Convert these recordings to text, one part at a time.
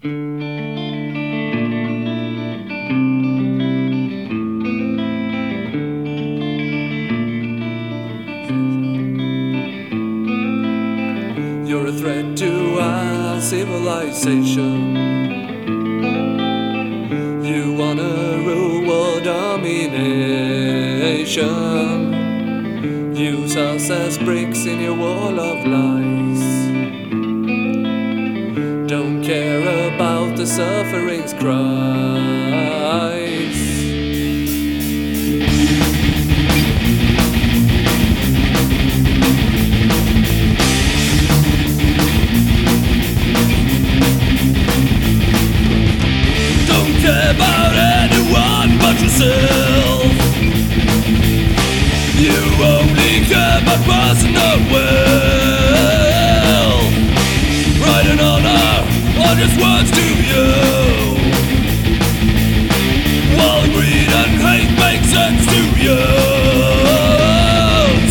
You're a threat to our civilization. You wanna rule world domination. Use us as bricks in your wall of lies. Suffering's cries. Don't care about anyone but yourself. You only care about personal wealth. Pride and just words to you. While greed and hate make sense to you.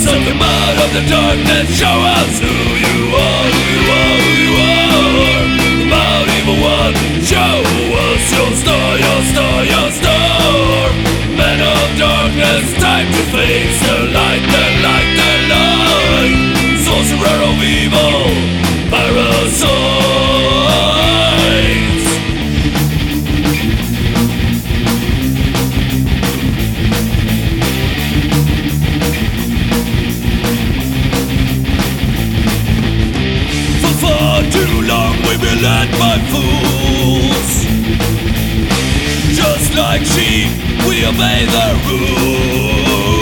So come out of the darkness, show us who you are, who you are, who you are. About evil one, show us your star, your star, your star. Men of darkness, time to face the light, the light, the light. Sorcerer of evil, parasites. Too long we've been led by fools. Just like sheep, we obey the rules.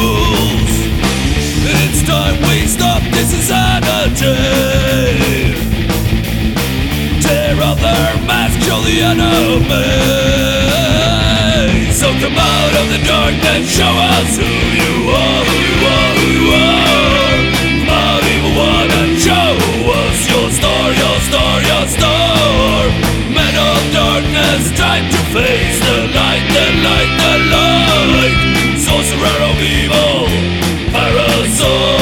It's time we stop this insanity Tear off their mask, show the enemy. So come out of the darkness, show us who you are, who you are, who you are evil, parasite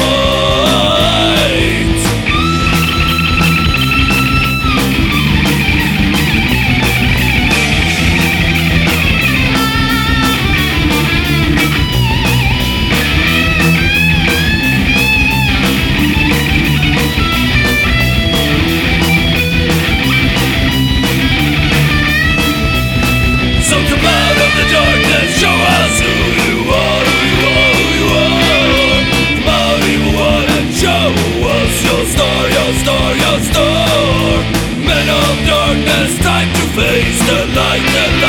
face the light, the